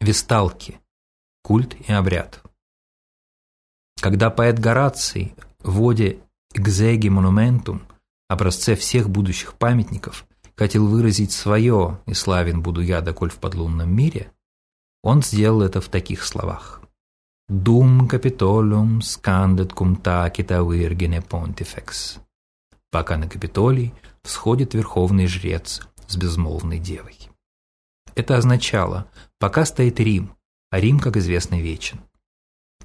Весталки. Культ и обряд. Когда поэт Гораций в воде «Экзеги монументум» образце всех будущих памятников хотел выразить свое «И славен буду я, доколь в подлунном мире», он сделал это в таких словах. «Dum capitolum scandet cum tacita virgine pontifex» пока на Капитолий всходит верховный жрец с безмолвной девой. Это означало, пока стоит Рим, а Рим, как известно, вечен.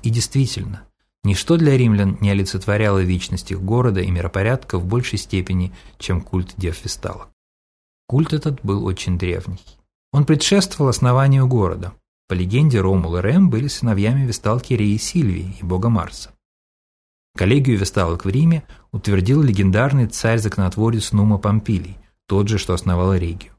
И действительно, ничто для римлян не олицетворяло вечность их города и миропорядка в большей степени, чем культ Дев. Культ этот был очень древний. Он предшествовал основанию города. По легенде, Ромул и Рем были сыновьями Весталки Реи Сильвии и бога Марса. Коллегию Весталок в Риме утвердил легендарный царь-законотворец Нума Помпилий, тот же, что основал Регию.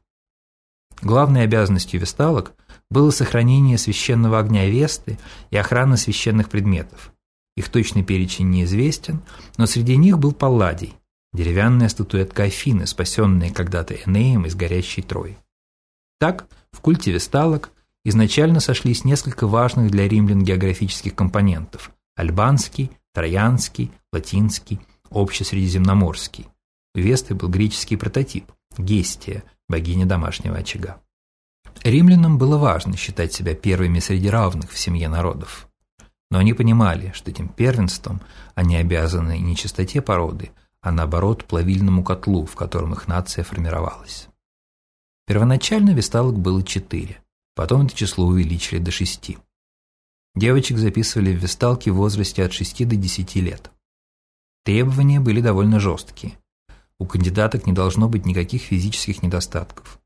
Главной обязанностью весталок было сохранение священного огня Весты и охрана священных предметов. Их точный перечень неизвестен, но среди них был Палладий, деревянная статуэтка Афины, спасенная когда-то Энеем из горящей Трои. Так, в культе весталок изначально сошлись несколько важных для римлян географических компонентов – альбанский, троянский, латинский, общесредиземноморский. У Весты был греческий прототип – Гестия – богиня домашнего очага. Римлянам было важно считать себя первыми среди равных в семье народов. Но они понимали, что этим первенством они обязаны не чистоте породы, а наоборот плавильному котлу, в котором их нация формировалась. Первоначально весталок было четыре, потом это число увеличили до шести. Девочек записывали в весталки в возрасте от 6 до 10 лет. Требования были довольно жесткие. У кандидаток не должно быть никаких физических недостатков.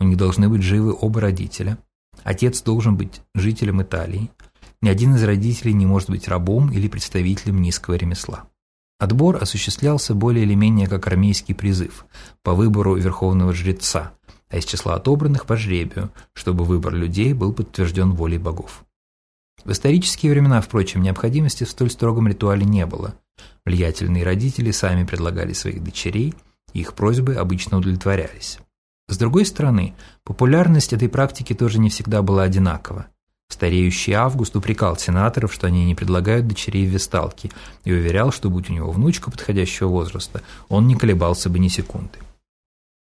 У них должны быть живы оба родителя. Отец должен быть жителем Италии. Ни один из родителей не может быть рабом или представителем низкого ремесла. Отбор осуществлялся более или менее как армейский призыв по выбору верховного жреца, а из числа отобранных по жребию, чтобы выбор людей был подтвержден волей богов. В исторические времена, впрочем, необходимости в столь строгом ритуале не было – Влиятельные родители сами предлагали своих дочерей, и их просьбы обычно удовлетворялись. С другой стороны, популярность этой практики тоже не всегда была одинакова. Стареющий Август упрекал сенаторов, что они не предлагают дочерей весталки, и уверял, что будь у него внучка подходящего возраста, он не колебался бы ни секунды.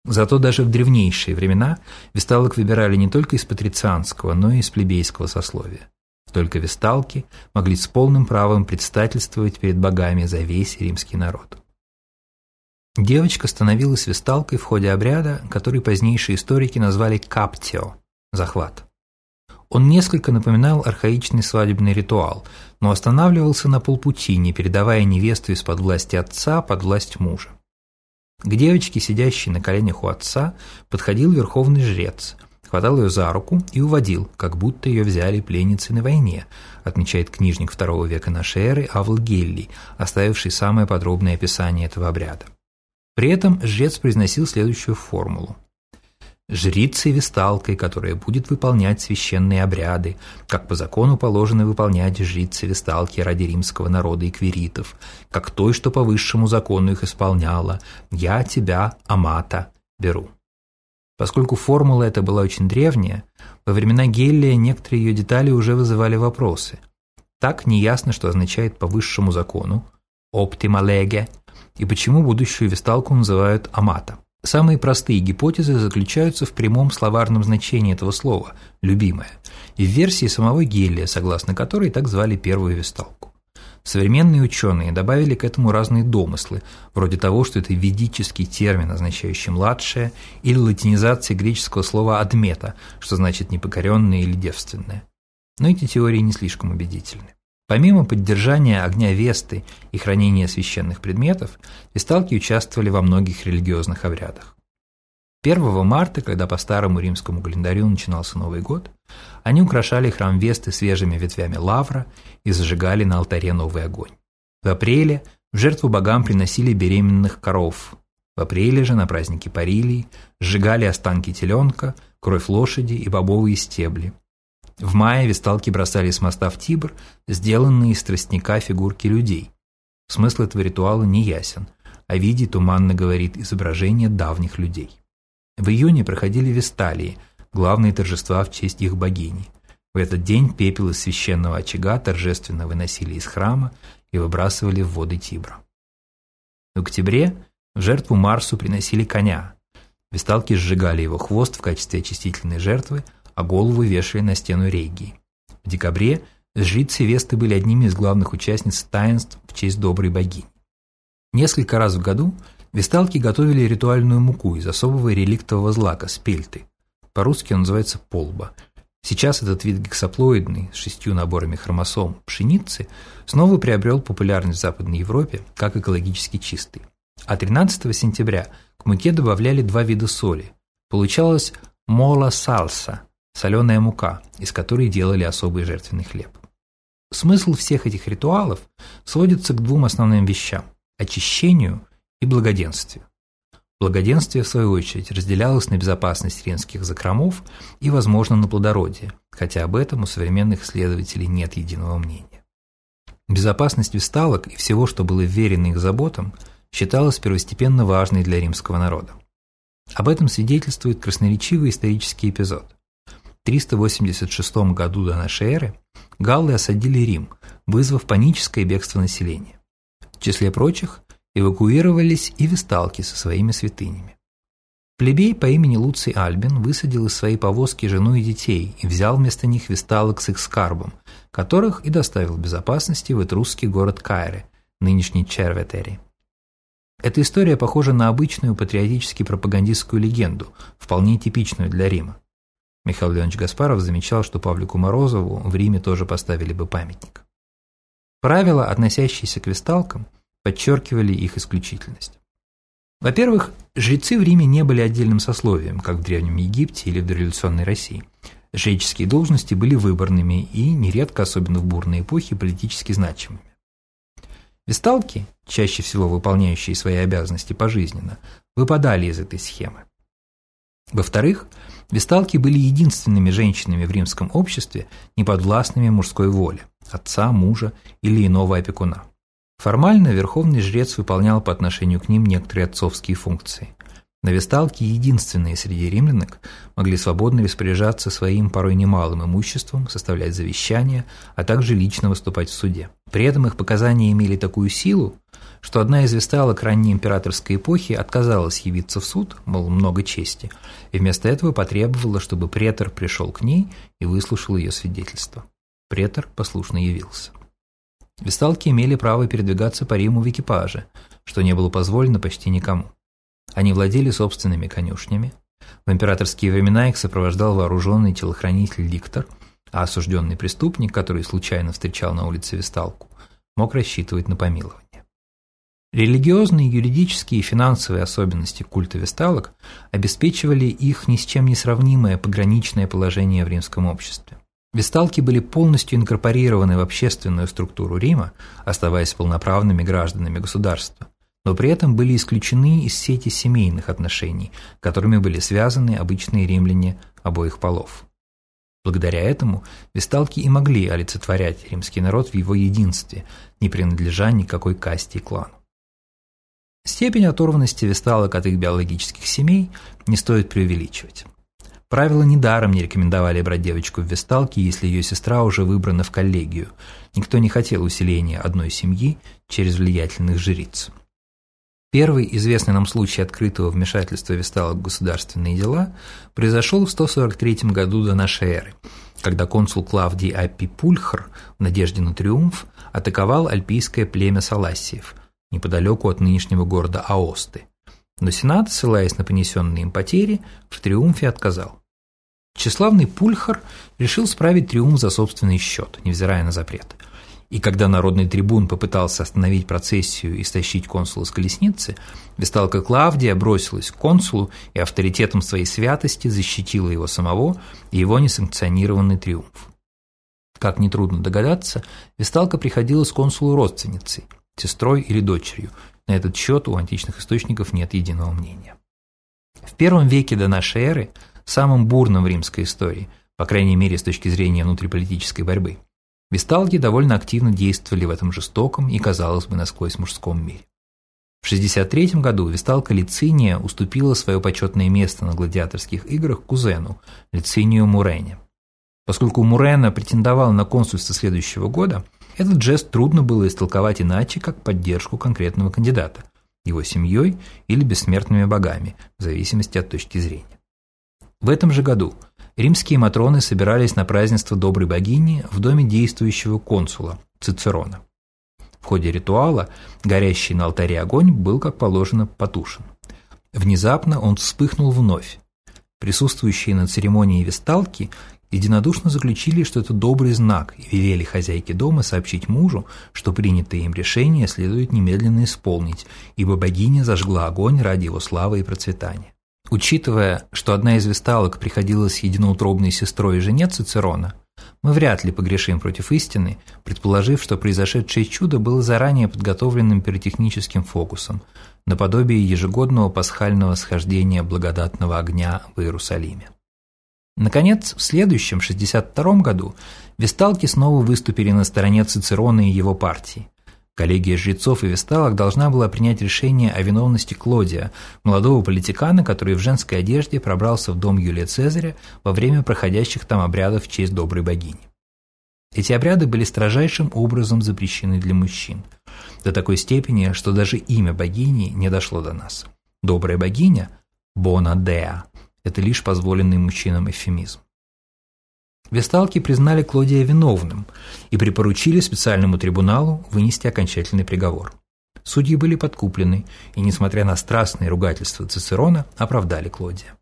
Зато даже в древнейшие времена весталок выбирали не только из патрицианского, но и из плебейского сословия. Только весталки могли с полным правом предстательствовать перед богами за весь римский народ. Девочка становилась весталкой в ходе обряда, который позднейшие историки назвали каптио – захват. Он несколько напоминал архаичный свадебный ритуал, но останавливался на полпути, не передавая невесту из-под власти отца под власть мужа. К девочке, сидящей на коленях у отца, подходил верховный жрец – хватал ее за руку и уводил, как будто ее взяли пленницей на войне, отмечает книжник второго века нашей эры Авл оставивший самое подробное описание этого обряда. При этом жрец произносил следующую формулу. Жрицей весталкой, которая будет выполнять священные обряды, как по закону положено выполнять жрицы весталки ради римского народа и квиритов, как той, что по высшему закону их исполняла, я тебя, Амата, беру. Поскольку формула эта была очень древняя, во времена Гелия некоторые ее детали уже вызывали вопросы. Так неясно, что означает по высшему закону, оптималеге, и почему будущую весталку называют амата. Самые простые гипотезы заключаются в прямом словарном значении этого слова «любимая» и в версии самого Гелия, согласно которой так звали первую весталку. Современные ученые добавили к этому разные домыслы, вроде того, что это ведический термин, означающий «младшее», или латинизация греческого слова «адмета», что значит «непокоренное» или «девственное». Но эти теории не слишком убедительны. Помимо поддержания огня Весты и хранения священных предметов, весталки участвовали во многих религиозных обрядах. 1 марта, когда по старому римскому календарю начинался Новый год, они украшали храм Весты свежими ветвями лавра и зажигали на алтаре новый огонь. В апреле в жертву богам приносили беременных коров. В апреле же на празднике Парилии сжигали останки теленка, кровь лошади и бобовые стебли. В мае весталки бросали с моста в Тибр сделанные из тростника фигурки людей. Смысл этого ритуала не ясен, а виде туманно говорит изображение давних людей. В июне проходили Весталии, главные торжества в честь их богини. В этот день пепел из священного очага торжественно выносили из храма и выбрасывали в воды Тибра. В октябре в жертву Марсу приносили коня. Весталки сжигали его хвост в качестве очистительной жертвы, а голову вешали на стену Регии. В декабре жрицы Весты были одними из главных участниц таинств в честь доброй богини. Несколько раз в году весталки готовили ритуальную муку из особого реликтового злака – спельты. По-русски он называется полба. Сейчас этот вид гексаплоидный с шестью наборами хромосом пшеницы снова приобрел популярность в Западной Европе как экологически чистый. А 13 сентября к муке добавляли два вида соли. Получалось мола сальса – соленая мука, из которой делали особый жертвенный хлеб. Смысл всех этих ритуалов сводится к двум основным вещам – очищению и благоденствию. Благоденствие, в свою очередь, разделялось на безопасность ренских закромов и, возможно, на плодородие, хотя об этом у современных исследователей нет единого мнения. Безопасность висталок и всего, что было верено их заботам, считалась первостепенно важной для римского народа. Об этом свидетельствует красноречивый исторический эпизод. В 386 году до нашей эры галлы осадили Рим, вызвав паническое бегство населения. В числе прочих эвакуировались и весталки со своими святынями. Плебей по имени Луций Альбин высадил из своей повозки жену и детей и взял вместо них весталок с их скарбом, которых и доставил в безопасности в этрусский город Кайре, нынешний Черветери. Эта история похожа на обычную патриотически-пропагандистскую легенду, вполне типичную для Рима. Михаил Леонович Гаспаров замечал, что Павлику Морозову в Риме тоже поставили бы памятник. Правила, относящиеся к весталкам – подчеркивали их исключительность. Во-первых, жрецы в Риме не были отдельным сословием, как в Древнем Египте или в дореволюционной России. Жреческие должности были выборными и, нередко, особенно в бурные эпохи, политически значимыми. Весталки, чаще всего выполняющие свои обязанности пожизненно, выпадали из этой схемы. Во-вторых, весталки были единственными женщинами в римском обществе, неподвластными мужской воле – отца, мужа или иного опекуна. Формально верховный жрец выполнял по отношению к ним некоторые отцовские функции. На весталке единственные среди римлянок могли свободно распоряжаться своим порой немалым имуществом, составлять завещания, а также лично выступать в суде. При этом их показания имели такую силу, что одна из весталок ранней императорской эпохи отказалась явиться в суд, мол, много чести, и вместо этого потребовала, чтобы претор пришел к ней и выслушал ее свидетельство. Претор послушно явился. Весталки имели право передвигаться по Риму в экипаже, что не было позволено почти никому. Они владели собственными конюшнями. В императорские времена их сопровождал вооруженный телохранитель Ликтор, а осужденный преступник, который случайно встречал на улице Весталку, мог рассчитывать на помилование. Религиозные, юридические и финансовые особенности культа весталок обеспечивали их ни с чем не сравнимое пограничное положение в римском обществе. Весталки были полностью инкорпорированы в общественную структуру Рима, оставаясь полноправными гражданами государства, но при этом были исключены из сети семейных отношений, которыми были связаны обычные римляне обоих полов. Благодаря этому весталки и могли олицетворять римский народ в его единстве, не принадлежа никакой касте и клану. Степень оторванности весталок от их биологических семей не стоит преувеличивать. Правила недаром не рекомендовали брать девочку в весталки, если ее сестра уже выбрана в коллегию. Никто не хотел усиления одной семьи через влиятельных жриц. Первый известный нам случай открытого вмешательства весталок в государственные дела произошел в 143 году до нашей эры, когда консул Клавдий Аппи Пульхр в надежде на триумф атаковал альпийское племя Салассиев неподалеку от нынешнего города Аосты. Но Сенат, ссылаясь на понесенные им потери, в триумфе отказал. Тщеславный Пульхар решил справить триумф за собственный счет, невзирая на запрет. И когда народный трибун попытался остановить процессию и стащить консула с колесницы, Весталка Клавдия бросилась к консулу и авторитетом своей святости защитила его самого и его несанкционированный триумф. Как нетрудно догадаться, Весталка приходила с консулу родственницей, сестрой или дочерью. На этот счет у античных источников нет единого мнения. В первом веке до нашей эры самым бурным в римской истории, по крайней мере с точки зрения внутриполитической борьбы. Весталки довольно активно действовали в этом жестоком и, казалось бы, насквозь мужском мире. В 63 году Весталка Лициния уступила свое почетное место на гладиаторских играх кузену, Лицинию Мурене. Поскольку Мурена претендовал на консульство следующего года, этот жест трудно было истолковать иначе, как поддержку конкретного кандидата, его семьей или бессмертными богами, в зависимости от точки зрения. В этом же году римские матроны собирались на празднество доброй богини в доме действующего консула Цицерона. В ходе ритуала горящий на алтаре огонь был, как положено, потушен. Внезапно он вспыхнул вновь. Присутствующие на церемонии весталки единодушно заключили, что это добрый знак, и велели хозяйке дома сообщить мужу, что принятое им решение следует немедленно исполнить, ибо богиня зажгла огонь ради его славы и процветания. Учитывая, что одна из весталок приходилась единоутробной сестрой и жене Цицерона, мы вряд ли погрешим против истины, предположив, что произошедшее чудо было заранее подготовленным пиротехническим фокусом, наподобие ежегодного пасхального схождения благодатного огня в Иерусалиме. Наконец, в следующем, 62 году, весталки снова выступили на стороне Цицерона и его партии. Коллегия жрецов и весталок должна была принять решение о виновности Клодия, молодого политикана, который в женской одежде пробрался в дом Юлия Цезаря во время проходящих там обрядов в честь доброй богини. Эти обряды были строжайшим образом запрещены для мужчин, до такой степени, что даже имя богини не дошло до нас. Добрая богиня – Бона Деа – это лишь позволенный мужчинам эвфемизм. Весталки признали Клодия виновным и припоручили специальному трибуналу вынести окончательный приговор. Судьи были подкуплены и, несмотря на страстные ругательства Цицерона, оправдали Клодия.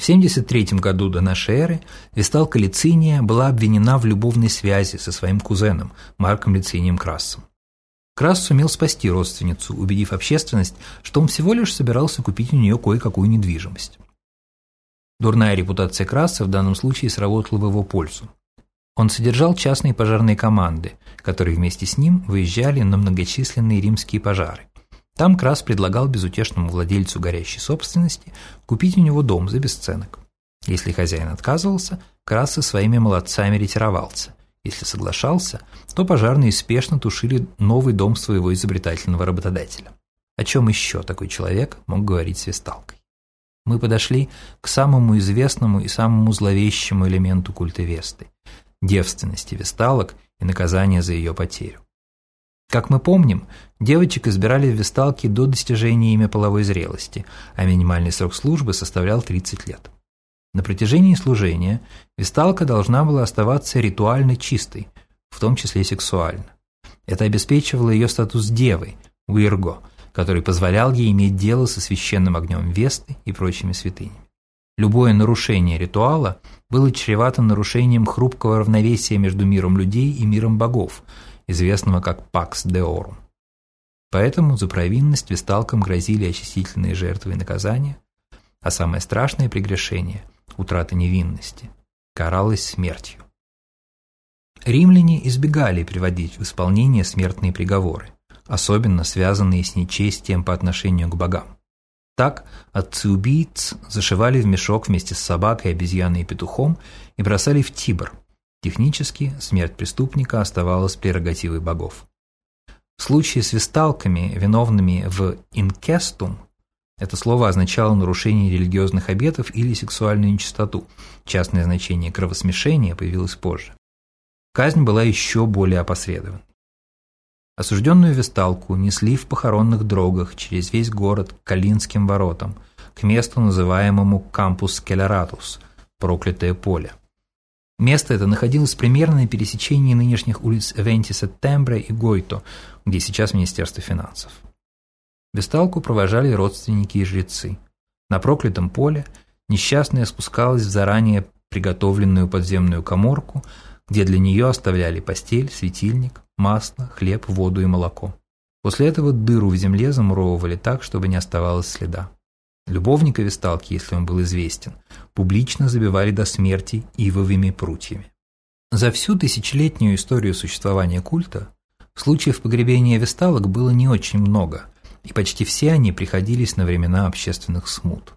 В 73 году до нашей эры Весталка Лициния была обвинена в любовной связи со своим кузеном Марком Лицинием Крассом. Красс сумел спасти родственницу, убедив общественность, что он всего лишь собирался купить у нее кое-какую недвижимость. Дурная репутация Краса в данном случае сработала в его пользу. Он содержал частные пожарные команды, которые вместе с ним выезжали на многочисленные римские пожары. Там Крас предлагал безутешному владельцу горящей собственности купить у него дом за бесценок. Если хозяин отказывался, Крас со своими молодцами ретировался. Если соглашался, то пожарные спешно тушили новый дом своего изобретательного работодателя. О чем еще такой человек мог говорить свисталкой? Мы подошли к самому известному и самому зловещему элементу культа Весты – девственности весталок и наказания за ее потерю. Как мы помним, девочек избирали в весталки до достижения ими половой зрелости, а минимальный срок службы составлял 30 лет. На протяжении служения весталка должна была оставаться ритуально чистой, в том числе сексуально. Это обеспечивало ее статус девы, уирго, который позволял ей иметь дело со священным огнем Весты и прочими святынями. Любое нарушение ритуала было чревато нарушением хрупкого равновесия между миром людей и миром богов, известного как Pax Deorum. Поэтому за провинность весталкам грозили очистительные жертвы и наказания, а самое страшное прегрешение – утрата невинности – каралось смертью. Римляне избегали приводить в исполнение смертные приговоры особенно связанные с нечестием по отношению к богам. Так отцы-убийц зашивали в мешок вместе с собакой, обезьяной и петухом и бросали в Тибр. Технически смерть преступника оставалась прерогативой богов. В случае с весталками, виновными в инкестум, это слово означало нарушение религиозных обетов или сексуальную нечистоту. Частное значение кровосмешения появилось позже. Казнь была еще более опосредованной. Осужденную весталку несли в похоронных дрогах через весь город к Калинским воротам, к месту, называемому Кампус Келератус – проклятое поле. Место это находилось примерно на пересечении нынешних улиц Вентиса Тембре и Гойто, где сейчас Министерство финансов. Весталку провожали родственники и жрецы. На проклятом поле несчастная спускалась в заранее приготовленную подземную коморку, где для нее оставляли постель, светильник, масло, хлеб, воду и молоко. После этого дыру в земле замуровывали так, чтобы не оставалось следа. Любовника весталки, если он был известен, публично забивали до смерти ивовыми прутьями. За всю тысячелетнюю историю существования культа случаев погребения весталок было не очень много, и почти все они приходились на времена общественных смут.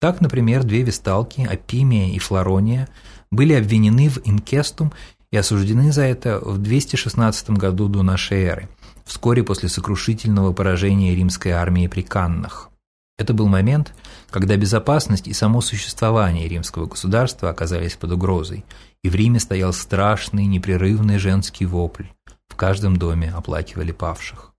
Так, например, две весталки, Апимия и Флорония, были обвинены в инкестум и осуждены за это в 216 году до нашей эры, вскоре после сокрушительного поражения римской армии при Каннах. Это был момент, когда безопасность и само существование римского государства оказались под угрозой, и в Риме стоял страшный непрерывный женский вопль. В каждом доме оплакивали павших.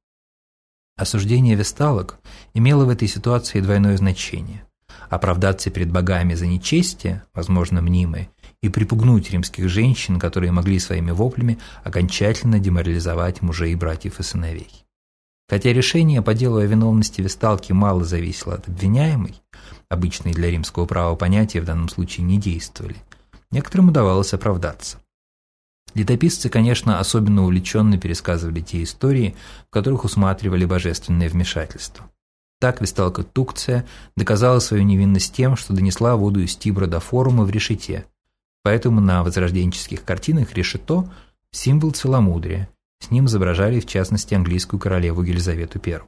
Осуждение весталок имело в этой ситуации двойное значение. Оправдаться перед богами за нечестие, возможно, мнимое, и припугнуть римских женщин, которые могли своими воплями окончательно деморализовать мужей, братьев и сыновей. Хотя решение по делу о виновности Весталки мало зависело от обвиняемой, обычные для римского права понятия в данном случае не действовали, некоторым удавалось оправдаться. Летописцы, конечно, особенно увлеченно пересказывали те истории, в которых усматривали божественное вмешательство. Так Весталка Тукция доказала свою невинность тем, что донесла воду из Тибра до форума в решете, поэтому на возрожденческих картинах решето – символ целомудрия, с ним изображали, в частности, английскую королеву Елизавету I.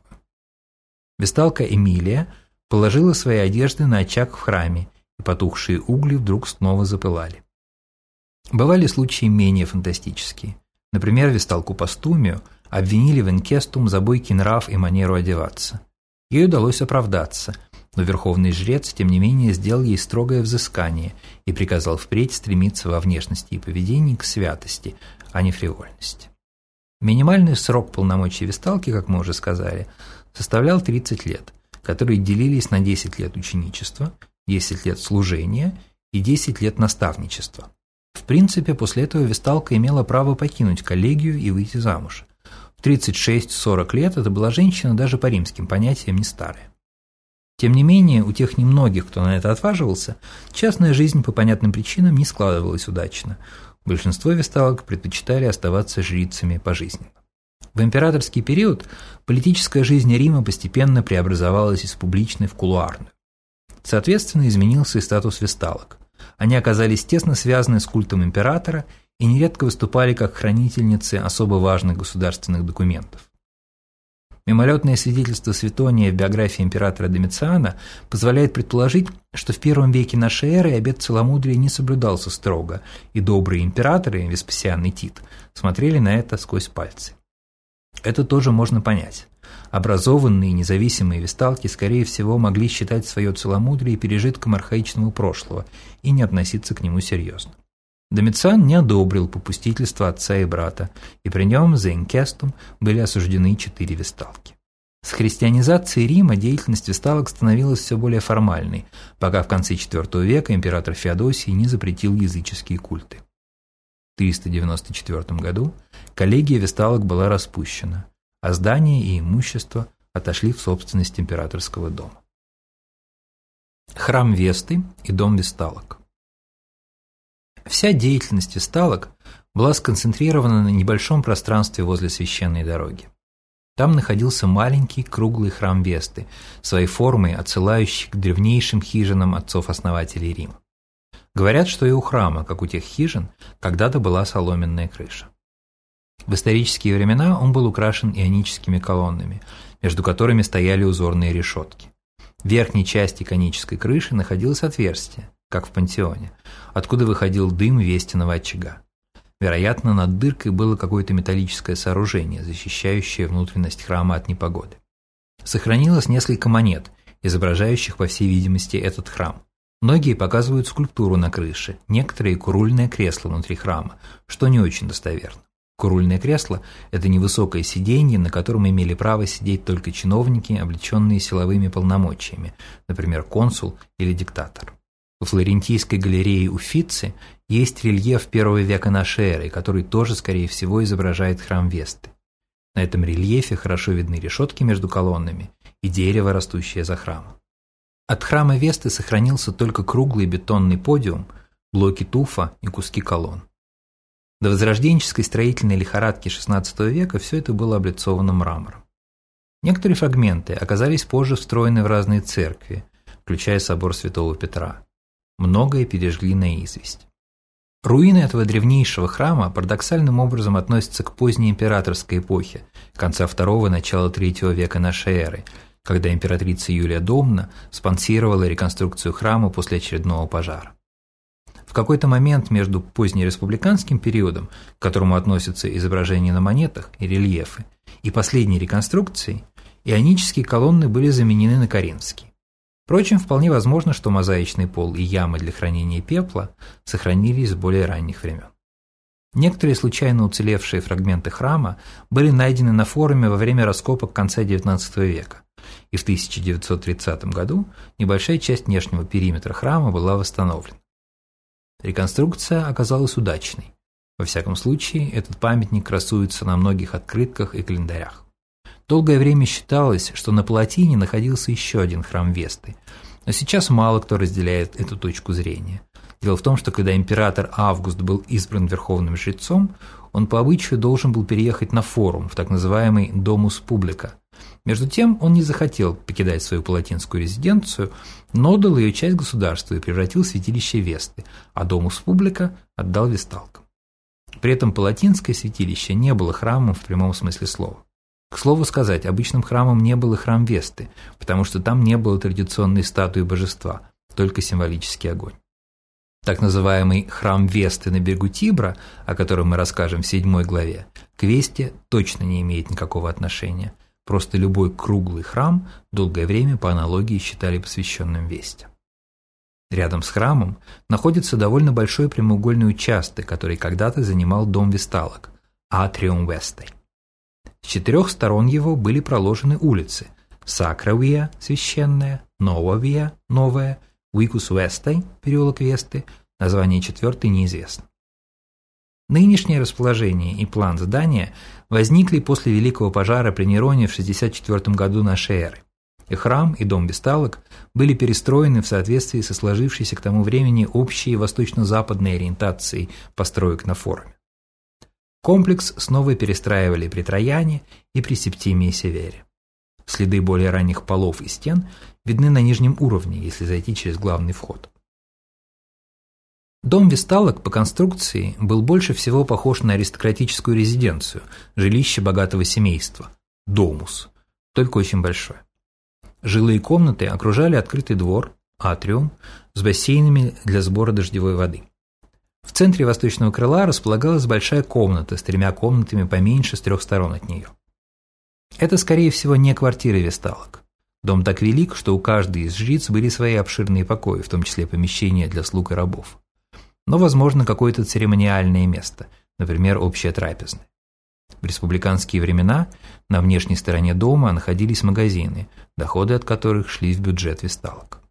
Весталка Эмилия положила свои одежды на очаг в храме, и потухшие угли вдруг снова запылали. Бывали случаи менее фантастические. Например, Весталку Пастумию обвинили в инкестум за бойкий нрав и манеру одеваться. Ей удалось оправдаться, но верховный жрец, тем не менее, сделал ей строгое взыскание и приказал впредь стремиться во внешности и поведении к святости, а не фривольности. Минимальный срок полномочий весталки, как мы уже сказали, составлял 30 лет, которые делились на 10 лет ученичества, 10 лет служения и 10 лет наставничества. В принципе, после этого весталка имела право покинуть коллегию и выйти замуж. В 36-40 лет это была женщина даже по римским понятиям не старая. Тем не менее, у тех немногих, кто на это отваживался, частная жизнь по понятным причинам не складывалась удачно. Большинство весталок предпочитали оставаться жрицами пожизненно. В императорский период политическая жизнь Рима постепенно преобразовалась из публичной в кулуарную. Соответственно, изменился и статус весталок. Они оказались тесно связаны с культом императора и нередко выступали как хранительницы особо важных государственных документов. Мимолетное свидетельство Светония в биографии императора Домициана позволяет предположить, что в первом веке нашей эры обет целомудрия не соблюдался строго, и добрые императоры, Веспасиан и Тит, смотрели на это сквозь пальцы. Это тоже можно понять. Образованные независимые весталки, скорее всего, могли считать свое целомудрие пережитком архаичного прошлого и не относиться к нему серьезно. Домициан не одобрил попустительство отца и брата, и при нем за инкестум были осуждены четыре весталки. С христианизацией Рима деятельность весталок становилась все более формальной, пока в конце IV века император Феодосий не запретил языческие культы. В 394 году коллегия весталок была распущена, а здания и имущество отошли в собственность императорского дома. Храм Весты и дом весталок Вся деятельность весталок была сконцентрирована на небольшом пространстве возле священной дороги. Там находился маленький круглый храм Весты, своей формой отсылающий к древнейшим хижинам отцов-основателей Рима. Говорят, что и у храма, как у тех хижин, когда-то была соломенная крыша. В исторические времена он был украшен ионическими колоннами, между которыми стояли узорные решетки. В верхней части конической крыши находилось отверстие, как в пантеоне, откуда выходил дым вестиного очага. Вероятно, над дыркой было какое-то металлическое сооружение, защищающее внутренность храма от непогоды. Сохранилось несколько монет, изображающих, по всей видимости, этот храм. Многие показывают скульптуру на крыше, некоторые – курульное кресло внутри храма, что не очень достоверно. Курульное кресло – это невысокое сиденье, на котором имели право сидеть только чиновники, облеченные силовыми полномочиями, например, консул или диктатор. В Флорентийской галерее Уффици есть рельеф первого века нашей эры, который тоже, скорее всего, изображает храм Весты. На этом рельефе хорошо видны решетки между колоннами и дерево, растущее за храмом. От храма Весты сохранился только круглый бетонный подиум, блоки туфа и куски колонн. До возрожденческой строительной лихорадки XVI века все это было облицовано мрамором. Некоторые фрагменты оказались позже встроены в разные церкви, включая собор Святого Петра. Многое пережгли на известь. Руины этого древнейшего храма парадоксальным образом относятся к поздней императорской эпохе, конца второго – начала третьего века нашей эры, когда императрица Юлия Домна спонсировала реконструкцию храма после очередного пожара какой-то момент между позднереспубликанским периодом, к которому относятся изображения на монетах и рельефы, и последней реконструкцией, ионические колонны были заменены на коринфские. Впрочем, вполне возможно, что мозаичный пол и ямы для хранения пепла сохранились с более ранних времен. Некоторые случайно уцелевшие фрагменты храма были найдены на форуме во время раскопок конца XIX века, и в 1930 году небольшая часть внешнего периметра храма была восстановлена. Реконструкция оказалась удачной. Во всяком случае, этот памятник красуется на многих открытках и календарях. Долгое время считалось, что на Палатине находился еще один храм Весты, но сейчас мало кто разделяет эту точку зрения. Дело в том, что когда император Август был избран верховным жрецом, он по обычаю должен был переехать на форум, в так называемый «Домус Публика». Между тем, он не захотел покидать свою палатинскую резиденцию, но отдал ее часть государству и превратил в святилище Весты, а Домус Публика отдал весталкам. При этом палатинское святилище не было храмом в прямом смысле слова. К слову сказать, обычным храмом не был и храм Весты, потому что там не было традиционной статуи божества, только символический огонь. Так называемый храм Весты на берегу Тибра, о котором мы расскажем в седьмой главе, к Весте точно не имеет никакого отношения. Просто любой круглый храм долгое время по аналогии считали посвященным Весте. Рядом с храмом находится довольно большой прямоугольный участок, который когда-то занимал дом Весталок – Атриум Вестой. С четырех сторон его были проложены улицы – Сакравия – священная, Новавия – новая, Уикус Вестой – переулок Весты, название четвертой неизвестно. Нынешнее расположение и план здания возникли после Великого пожара при Нероне в 64 году нашей эры. И храм, и дом Бесталок были перестроены в соответствии со сложившейся к тому времени общей восточно-западной ориентацией построек на форуме. Комплекс снова перестраивали при Трояне и при Септимии Севере. Следы более ранних полов и стен видны на нижнем уровне, если зайти через главный вход. Дом Весталок по конструкции был больше всего похож на аристократическую резиденцию, жилище богатого семейства – домус, только очень большое. Жилые комнаты окружали открытый двор, атриум, с бассейнами для сбора дождевой воды – в центре восточного крыла располагалась большая комната с тремя комнатами поменьше с трех сторон от нее. Это, скорее всего, не квартира весталок. Дом так велик, что у каждой из жриц были свои обширные покои, в том числе помещения для слуг и рабов. Но, возможно, какое-то церемониальное место, например, общая трапезная. В республиканские времена на внешней стороне дома находились магазины, доходы от которых шли в бюджет весталок.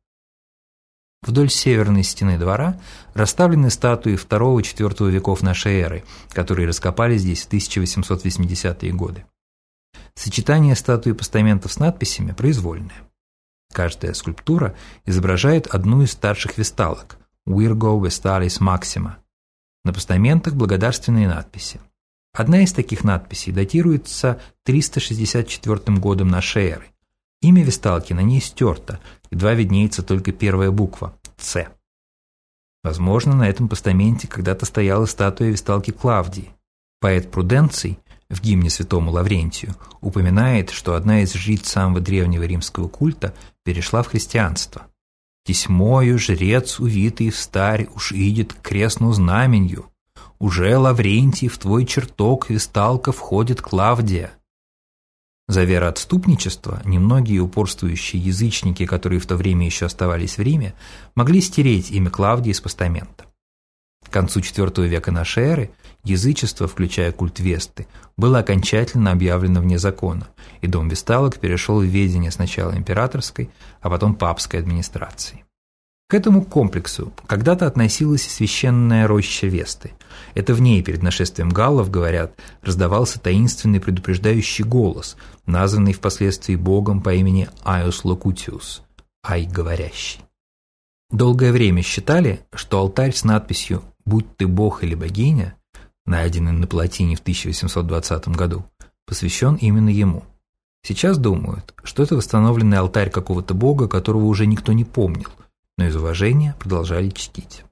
Вдоль северной стены двора расставлены статуи II-IV веков нашей эры, которые раскопали здесь в 1880-е годы. Сочетание статуи и постаментов с надписями произвольное. Каждая скульптура изображает одну из старших весталок – Virgo Vestalis Maxima. На постаментах благодарственные надписи. Одна из таких надписей датируется 364 годом нашей эры. Имя весталки на ней стерто, едва виднеется только первая буква – «Ц». Возможно, на этом постаменте когда-то стояла статуя весталки Клавдии. Поэт Пруденций в гимне святому Лаврентию упоминает, что одна из жриц самого древнего римского культа перешла в христианство. «Тесьмою жрец, увитый в старь, уж идет к крестну знаменью. Уже, Лаврентий, в твой чертог весталка входит Клавдия». За вероотступничество немногие упорствующие язычники, которые в то время еще оставались в Риме, могли стереть имя Клавдии с постамента. К концу IV века нашей эры язычество, включая культ Весты, было окончательно объявлено вне закона, и дом Весталок перешел в ведение сначала императорской, а потом папской администрации. К этому комплексу когда-то относилась священная роща Весты. Это в ней перед нашествием галлов, говорят, раздавался таинственный предупреждающий голос, названный впоследствии богом по имени Айус Локутиус – Ай говорящий. Долгое время считали, что алтарь с надписью «Будь ты бог или богиня», найденный на плотине в 1820 году, посвящен именно ему. Сейчас думают, что это восстановленный алтарь какого-то бога, которого уже никто не помнил – но из уважения продолжали чтить.